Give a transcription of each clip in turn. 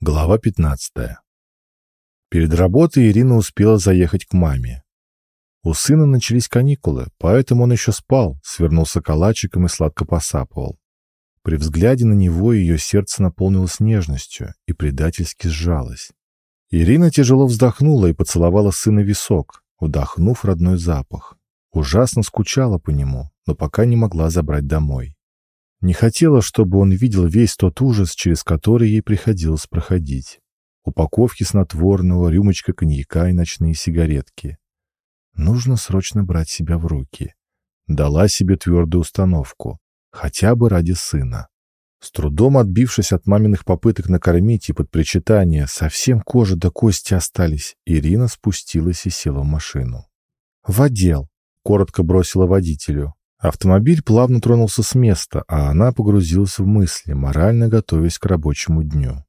Глава 15. Перед работой Ирина успела заехать к маме. У сына начались каникулы, поэтому он еще спал, свернулся калачиком и сладко посапывал. При взгляде на него ее сердце наполнилось нежностью и предательски сжалось. Ирина тяжело вздохнула и поцеловала сына висок, вдохнув родной запах. Ужасно скучала по нему, но пока не могла забрать домой. Не хотела, чтобы он видел весь тот ужас, через который ей приходилось проходить. Упаковки снотворного, рюмочка коньяка и ночные сигаретки. Нужно срочно брать себя в руки. Дала себе твердую установку. Хотя бы ради сына. С трудом отбившись от маминых попыток накормить и под причитание, совсем кожа до кости остались, Ирина спустилась и села в машину. «В отдел», — коротко бросила водителю. Автомобиль плавно тронулся с места, а она погрузилась в мысли, морально готовясь к рабочему дню.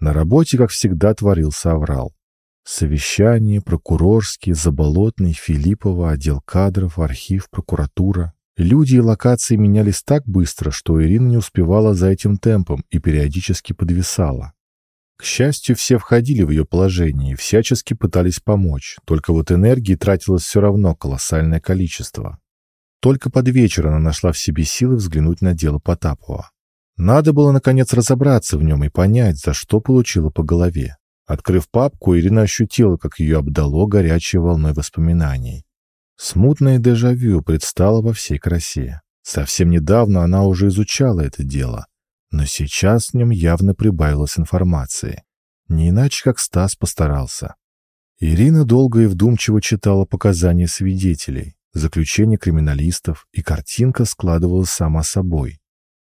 На работе, как всегда, творился аврал. Совещание, прокурорский, Заболотный, Филиппова, отдел кадров, архив, прокуратура. Люди и локации менялись так быстро, что Ирина не успевала за этим темпом и периодически подвисала. К счастью, все входили в ее положение и всячески пытались помочь, только вот энергии тратилось все равно колоссальное количество. Только под вечер она нашла в себе силы взглянуть на дело Потапова. Надо было, наконец, разобраться в нем и понять, за что получила по голове. Открыв папку, Ирина ощутила, как ее обдало горячей волной воспоминаний. Смутное дежавю предстало во всей красе. Совсем недавно она уже изучала это дело, но сейчас в нем явно прибавилось информации. Не иначе, как Стас постарался. Ирина долго и вдумчиво читала показания свидетелей, заключение криминалистов, и картинка складывалась сама собой.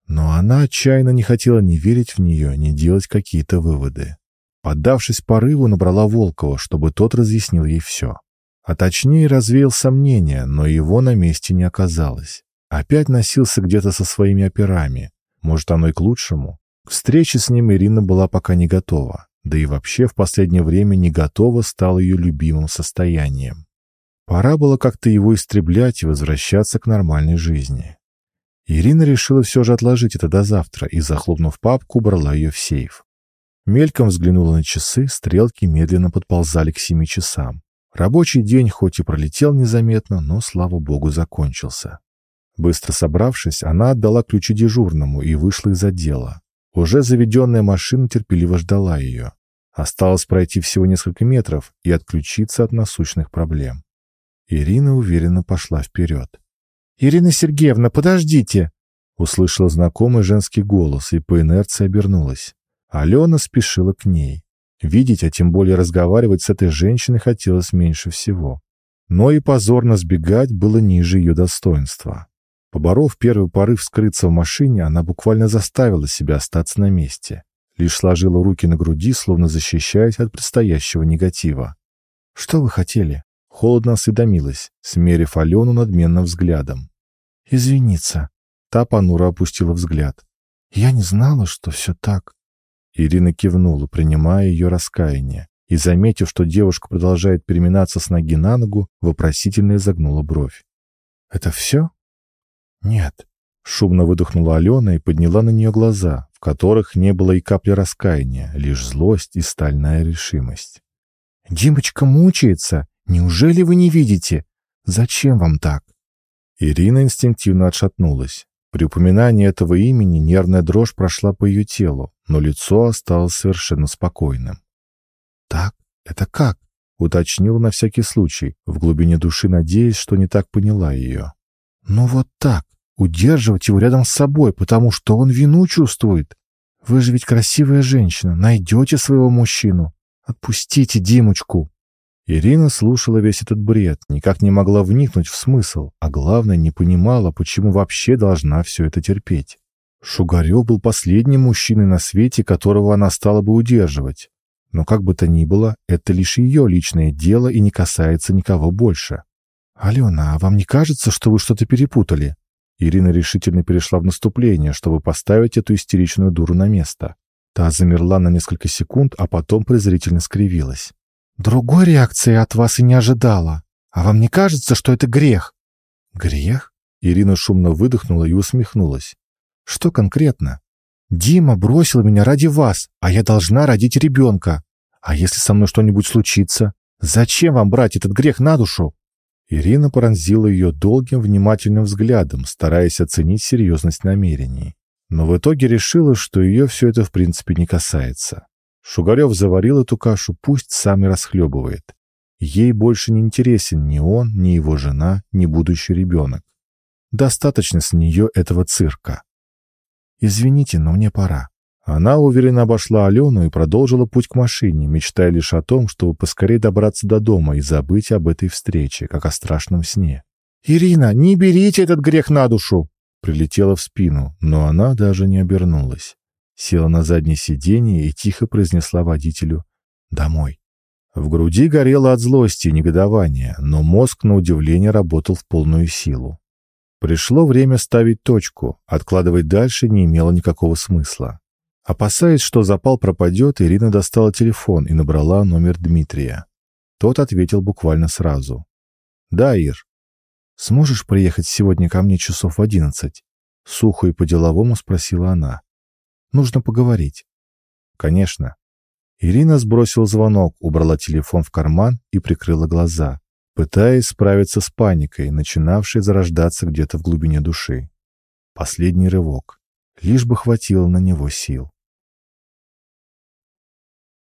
Но она отчаянно не хотела ни верить в нее, ни делать какие-то выводы. Поддавшись порыву, набрала Волкова, чтобы тот разъяснил ей все. А точнее развеял сомнения, но его на месте не оказалось. Опять носился где-то со своими операми. Может, оно и к лучшему. К встрече с ним Ирина была пока не готова. Да и вообще в последнее время не готова стал ее любимым состоянием. Пора было как-то его истреблять и возвращаться к нормальной жизни. Ирина решила все же отложить это до завтра и, захлопнув папку, убрала ее в сейф. Мельком взглянула на часы, стрелки медленно подползали к семи часам. Рабочий день хоть и пролетел незаметно, но, слава богу, закончился. Быстро собравшись, она отдала ключи дежурному и вышла из отдела. Уже заведенная машина терпеливо ждала ее. Осталось пройти всего несколько метров и отключиться от насущных проблем. Ирина уверенно пошла вперед. «Ирина Сергеевна, подождите!» Услышала знакомый женский голос и по инерции обернулась. Алена спешила к ней. Видеть, а тем более разговаривать с этой женщиной хотелось меньше всего. Но и позорно сбегать было ниже ее достоинства. Поборов первый порыв скрыться в машине, она буквально заставила себя остаться на месте. Лишь сложила руки на груди, словно защищаясь от предстоящего негатива. «Что вы хотели?» Холодно осведомилась, смерив Алену надменным взглядом. «Извиниться». Та понуро опустила взгляд. «Я не знала, что все так». Ирина кивнула, принимая ее раскаяние, и, заметив, что девушка продолжает переминаться с ноги на ногу, вопросительно изогнула бровь. «Это все?» «Нет». Шумно выдохнула Алена и подняла на нее глаза, в которых не было и капли раскаяния, лишь злость и стальная решимость. «Димочка мучается Неужели вы не видите? Зачем вам так?» Ирина инстинктивно отшатнулась. При упоминании этого имени нервная дрожь прошла по ее телу, но лицо осталось совершенно спокойным. «Так? Это как?» — уточнил на всякий случай, в глубине души надеясь, что не так поняла ее. «Ну вот так. Удерживать его рядом с собой, потому что он вину чувствует. Вы же ведь красивая женщина, найдете своего мужчину. Отпустите Димочку!» Ирина слушала весь этот бред, никак не могла вникнуть в смысл, а главное, не понимала, почему вообще должна все это терпеть. Шугарев был последним мужчиной на свете, которого она стала бы удерживать. Но как бы то ни было, это лишь ее личное дело и не касается никого больше. «Алена, а вам не кажется, что вы что-то перепутали?» Ирина решительно перешла в наступление, чтобы поставить эту истеричную дуру на место. Та замерла на несколько секунд, а потом презрительно скривилась. Другой реакции от вас и не ожидала. А вам не кажется, что это грех? Грех? Ирина шумно выдохнула и усмехнулась. Что конкретно? Дима бросил меня ради вас, а я должна родить ребенка. А если со мной что-нибудь случится? Зачем вам брать этот грех на душу?» Ирина пронзила ее долгим, внимательным взглядом, стараясь оценить серьезность намерений. Но в итоге решила, что ее все это в принципе не касается. Шугарев заварил эту кашу, пусть сам и расхлебывает. Ей больше не интересен ни он, ни его жена, ни будущий ребенок. Достаточно с нее этого цирка. «Извините, но мне пора». Она уверенно обошла Алену и продолжила путь к машине, мечтая лишь о том, чтобы поскорее добраться до дома и забыть об этой встрече, как о страшном сне. «Ирина, не берите этот грех на душу!» Прилетела в спину, но она даже не обернулась. Села на заднее сиденье и тихо произнесла водителю «Домой». В груди горело от злости и негодования, но мозг, на удивление, работал в полную силу. Пришло время ставить точку, откладывать дальше не имело никакого смысла. Опасаясь, что запал пропадет, Ирина достала телефон и набрала номер Дмитрия. Тот ответил буквально сразу. «Да, Ир. Сможешь приехать сегодня ко мне часов в одиннадцать?» Сухо и по-деловому спросила она. «Нужно поговорить». «Конечно». Ирина сбросила звонок, убрала телефон в карман и прикрыла глаза пытаясь справиться с паникой, начинавшей зарождаться где-то в глубине души. Последний рывок. Лишь бы хватило на него сил.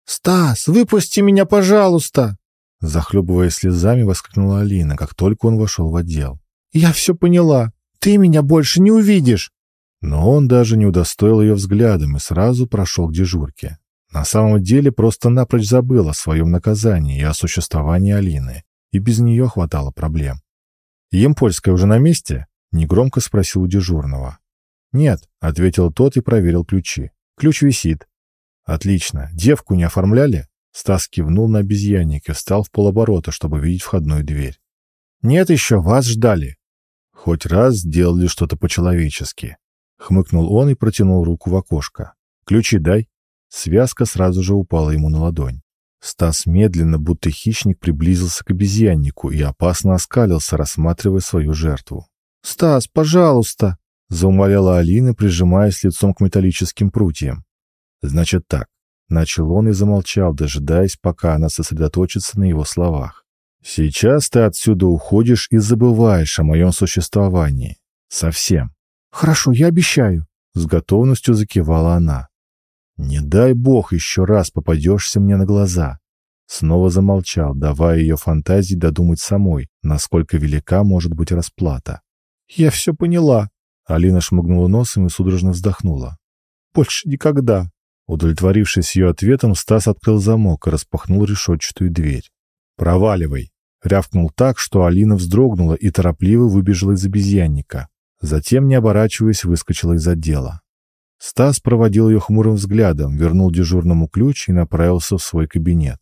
«Стас, выпусти меня, пожалуйста!» Захлебывая слезами, воскликнула Алина, как только он вошел в отдел. «Я все поняла. Ты меня больше не увидишь!» Но он даже не удостоил ее взглядом и сразу прошел к дежурке. На самом деле просто-напрочь забыл о своем наказании и о существовании Алины и без нее хватало проблем. «Емпольская уже на месте?» — негромко спросил у дежурного. «Нет», — ответил тот и проверил ключи. «Ключ висит». «Отлично. Девку не оформляли?» Стас кивнул на обезьянник и встал в полоборота, чтобы видеть входную дверь. «Нет еще, вас ждали». «Хоть раз сделали что-то по-человечески». Хмыкнул он и протянул руку в окошко. «Ключи дай». Связка сразу же упала ему на ладонь. Стас медленно, будто хищник, приблизился к обезьяннику и опасно оскалился, рассматривая свою жертву. «Стас, пожалуйста!» — заумоляла Алина, прижимаясь лицом к металлическим прутьям. «Значит так». Начал он и замолчал, дожидаясь, пока она сосредоточится на его словах. «Сейчас ты отсюда уходишь и забываешь о моем существовании. Совсем». «Хорошо, я обещаю», — с готовностью закивала она. «Не дай бог еще раз попадешься мне на глаза!» Снова замолчал, давая ее фантазии додумать самой, насколько велика может быть расплата. «Я все поняла!» Алина шмыгнула носом и судорожно вздохнула. «Больше никогда!» Удовлетворившись ее ответом, Стас открыл замок и распахнул решетчатую дверь. «Проваливай!» Рявкнул так, что Алина вздрогнула и торопливо выбежала из обезьянника. Затем, не оборачиваясь, выскочила из отдела. Стас проводил ее хмурым взглядом, вернул дежурному ключ и направился в свой кабинет.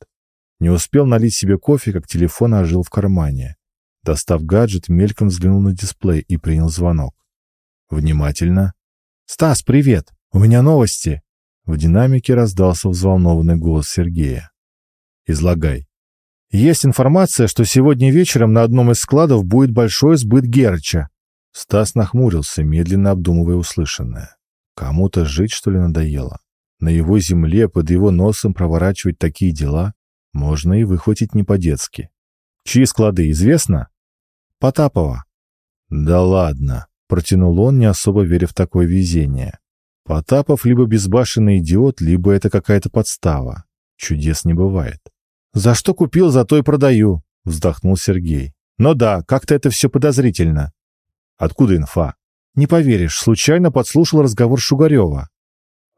Не успел налить себе кофе, как телефон ожил в кармане. Достав гаджет, мельком взглянул на дисплей и принял звонок. Внимательно. «Стас, привет! У меня новости!» В динамике раздался взволнованный голос Сергея. «Излагай». «Есть информация, что сегодня вечером на одном из складов будет большой сбыт Герча». Стас нахмурился, медленно обдумывая услышанное. Кому-то жить, что ли, надоело? На его земле, под его носом проворачивать такие дела можно и выхватить не по-детски. Чьи склады, известно? Потапова. Да ладно, протянул он, не особо веря в такое везение. Потапов либо безбашенный идиот, либо это какая-то подстава. Чудес не бывает. «За что купил, за то и продаю», — вздохнул Сергей. «Но да, как-то это все подозрительно». «Откуда инфа?» Не поверишь, случайно подслушал разговор Шугарева.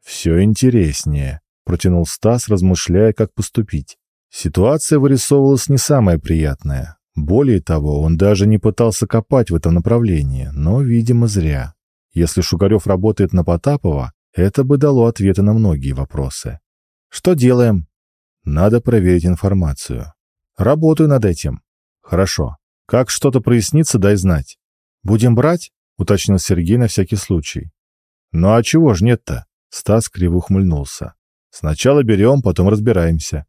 «Все интереснее», — протянул Стас, размышляя, как поступить. Ситуация вырисовывалась не самая приятная. Более того, он даже не пытался копать в этом направлении, но, видимо, зря. Если Шугарев работает на Потапова, это бы дало ответы на многие вопросы. «Что делаем?» «Надо проверить информацию». «Работаю над этим». «Хорошо. Как что-то прояснится, дай знать». «Будем брать?» уточнил Сергей на всякий случай. «Ну а чего ж нет-то?» Стас криво ухмыльнулся. «Сначала берем, потом разбираемся».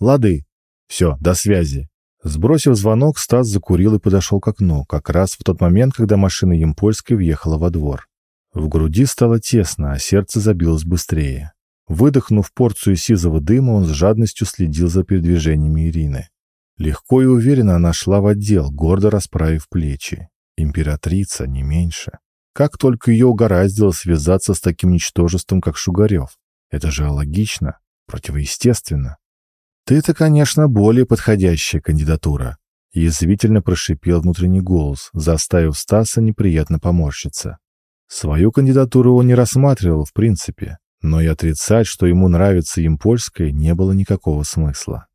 «Лады. Все, до связи». Сбросив звонок, Стас закурил и подошел к окну, как раз в тот момент, когда машина Емпольской въехала во двор. В груди стало тесно, а сердце забилось быстрее. Выдохнув порцию сизого дыма, он с жадностью следил за передвижениями Ирины. Легко и уверенно она шла в отдел, гордо расправив плечи. Императрица, не меньше. Как только ее угораздило связаться с таким ничтожеством, как Шугарев. Это же логично, противоестественно. «Ты-то, конечно, более подходящая кандидатура», — язвительно прошипел внутренний голос, заставив Стаса неприятно поморщиться. Свою кандидатуру он не рассматривал в принципе, но и отрицать, что ему нравится им польская, не было никакого смысла.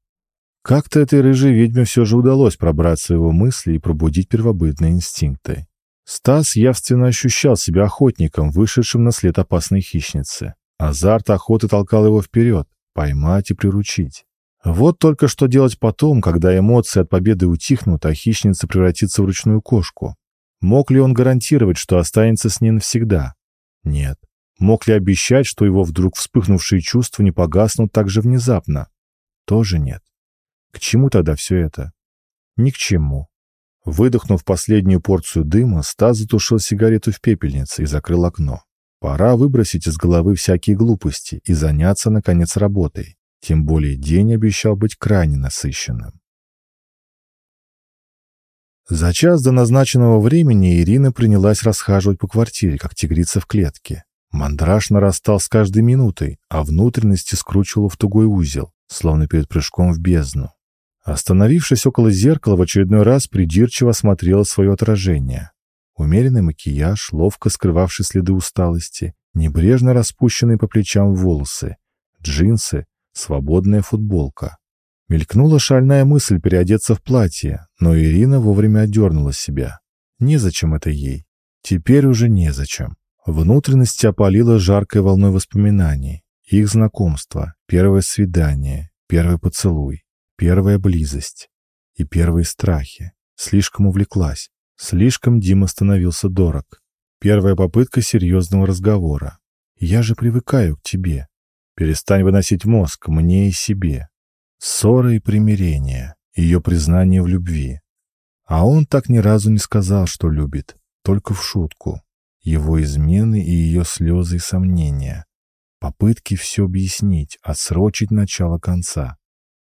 Как-то этой рыжей ведьме все же удалось пробраться в его мысли и пробудить первобытные инстинкты. Стас явственно ощущал себя охотником, вышедшим на след опасной хищницы. Азарт охоты толкал его вперед, поймать и приручить. Вот только что делать потом, когда эмоции от победы утихнут, а хищница превратится в ручную кошку. Мог ли он гарантировать, что останется с ней навсегда? Нет. Мог ли обещать, что его вдруг вспыхнувшие чувства не погаснут так же внезапно? Тоже нет. К чему тогда все это? Ни к чему. Выдохнув последнюю порцию дыма, Стас затушил сигарету в пепельнице и закрыл окно. Пора выбросить из головы всякие глупости и заняться, наконец, работой. Тем более день обещал быть крайне насыщенным. За час до назначенного времени Ирина принялась расхаживать по квартире, как тигрица в клетке. Мандраж нарастал с каждой минутой, а внутренности скручивало в тугой узел, словно перед прыжком в бездну. Остановившись около зеркала, в очередной раз придирчиво смотрела свое отражение. Умеренный макияж, ловко скрывавший следы усталости, небрежно распущенные по плечам волосы, джинсы, свободная футболка. Мелькнула шальная мысль переодеться в платье, но Ирина вовремя одернула себя. Незачем это ей. Теперь уже незачем. Внутренности опалила жаркой волной воспоминаний. Их знакомство, первое свидание, первый поцелуй. Первая близость и первые страхи. Слишком увлеклась. Слишком Дима становился дорог. Первая попытка серьезного разговора. «Я же привыкаю к тебе. Перестань выносить мозг мне и себе». Ссора и примирение. Ее признание в любви. А он так ни разу не сказал, что любит. Только в шутку. Его измены и ее слезы и сомнения. Попытки все объяснить, отсрочить начало конца.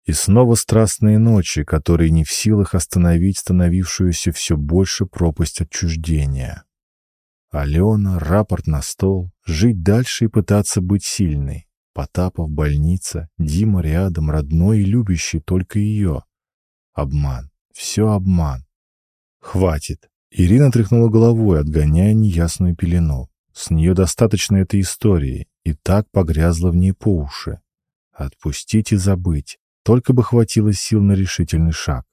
И снова страстные ночи, которые не в силах остановить становившуюся все больше пропасть отчуждения. Алена, рапорт на стол, жить дальше и пытаться быть сильной. Потапов, больница, Дима рядом, родной и любящий только ее. Обман. Все обман. Хватит. Ирина тряхнула головой, отгоняя неясную пелену. С нее достаточно этой истории, и так погрязла в ней по уши. Отпустить и забыть. Только бы хватило сил на решительный шаг.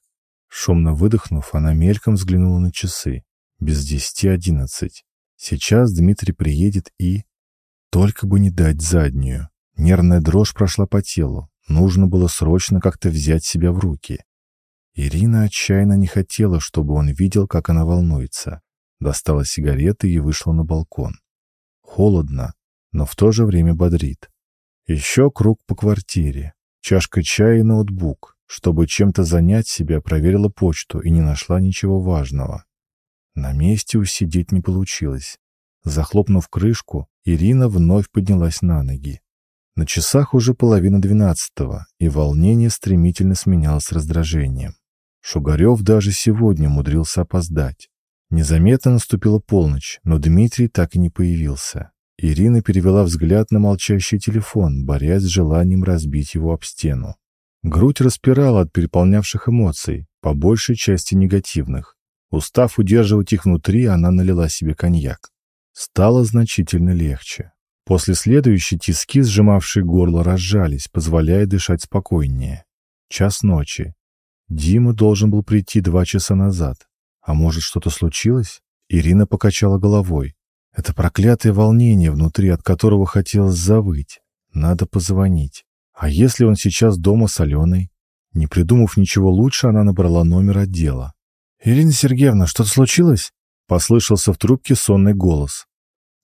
Шумно выдохнув, она мельком взглянула на часы. Без десяти одиннадцать. Сейчас Дмитрий приедет и... Только бы не дать заднюю. Нервная дрожь прошла по телу. Нужно было срочно как-то взять себя в руки. Ирина отчаянно не хотела, чтобы он видел, как она волнуется. Достала сигареты и вышла на балкон. Холодно, но в то же время бодрит. Еще круг по квартире. Чашка чая и ноутбук. Чтобы чем-то занять себя, проверила почту и не нашла ничего важного. На месте усидеть не получилось. Захлопнув крышку, Ирина вновь поднялась на ноги. На часах уже половина двенадцатого, и волнение стремительно сменялось раздражением. Шугарев даже сегодня умудрился опоздать. Незаметно наступила полночь, но Дмитрий так и не появился. Ирина перевела взгляд на молчащий телефон, борясь с желанием разбить его об стену. Грудь распирала от переполнявших эмоций, по большей части негативных. Устав удерживать их внутри, она налила себе коньяк. Стало значительно легче. После следующей тиски, сжимавшие горло, разжались, позволяя дышать спокойнее. Час ночи. Дима должен был прийти два часа назад. А может, что-то случилось? Ирина покачала головой. Это проклятое волнение внутри, от которого хотелось завыть. Надо позвонить. А если он сейчас дома с Аленой? Не придумав ничего лучше, она набрала номер отдела. «Ирина Сергеевна, что-то случилось?» Послышался в трубке сонный голос.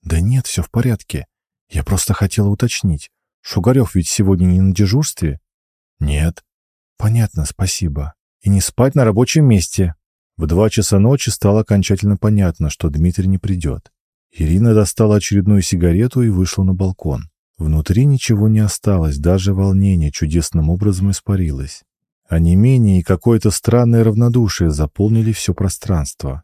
«Да нет, все в порядке. Я просто хотела уточнить. Шугарев ведь сегодня не на дежурстве?» «Нет». «Понятно, спасибо. И не спать на рабочем месте». В два часа ночи стало окончательно понятно, что Дмитрий не придет. Ирина достала очередную сигарету и вышла на балкон. Внутри ничего не осталось, даже волнение чудесным образом испарилось. А не менее и какое-то странное равнодушие заполнили все пространство.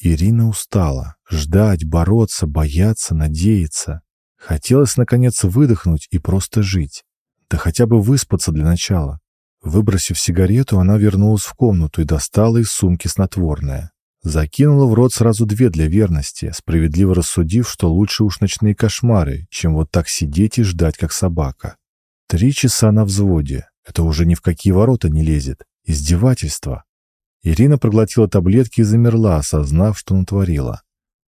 Ирина устала. Ждать, бороться, бояться, надеяться. Хотелось, наконец, выдохнуть и просто жить. Да хотя бы выспаться для начала. Выбросив сигарету, она вернулась в комнату и достала из сумки снотворное. Закинула в рот сразу две для верности, справедливо рассудив, что лучше уж ночные кошмары, чем вот так сидеть и ждать, как собака. Три часа на взводе. Это уже ни в какие ворота не лезет. Издевательство. Ирина проглотила таблетки и замерла, осознав, что натворила.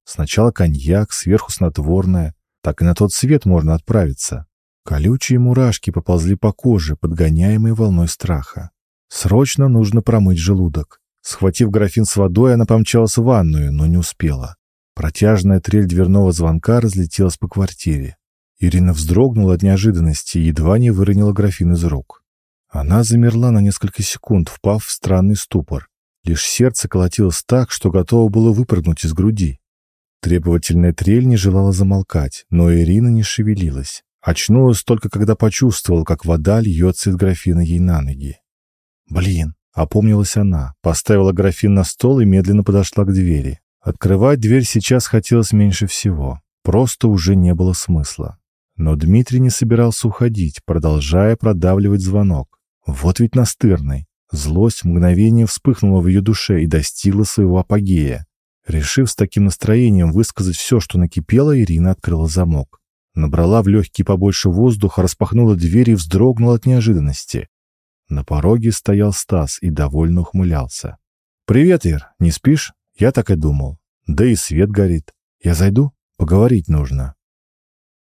Сначала коньяк, сверху снотворное. Так и на тот свет можно отправиться. Колючие мурашки поползли по коже, подгоняемые волной страха. Срочно нужно промыть желудок. Схватив графин с водой, она помчалась в ванную, но не успела. Протяжная трель дверного звонка разлетелась по квартире. Ирина вздрогнула от неожиданности и едва не выронила графин из рук. Она замерла на несколько секунд, впав в странный ступор. Лишь сердце колотилось так, что готово было выпрыгнуть из груди. Требовательная трель не желала замолкать, но Ирина не шевелилась. Очнулась только когда почувствовала, как вода льется из графина ей на ноги. «Блин!» — опомнилась она, поставила графин на стол и медленно подошла к двери. Открывать дверь сейчас хотелось меньше всего. Просто уже не было смысла. Но Дмитрий не собирался уходить, продолжая продавливать звонок. Вот ведь настырный. Злость мгновение вспыхнула в ее душе и достигла своего апогея. Решив с таким настроением высказать все, что накипело, Ирина открыла замок. Набрала в легкие побольше воздуха, распахнула дверь и вздрогнула от неожиданности. На пороге стоял Стас и довольно ухмылялся. «Привет, Ир, не спишь? Я так и думал. Да и свет горит. Я зайду? Поговорить нужно».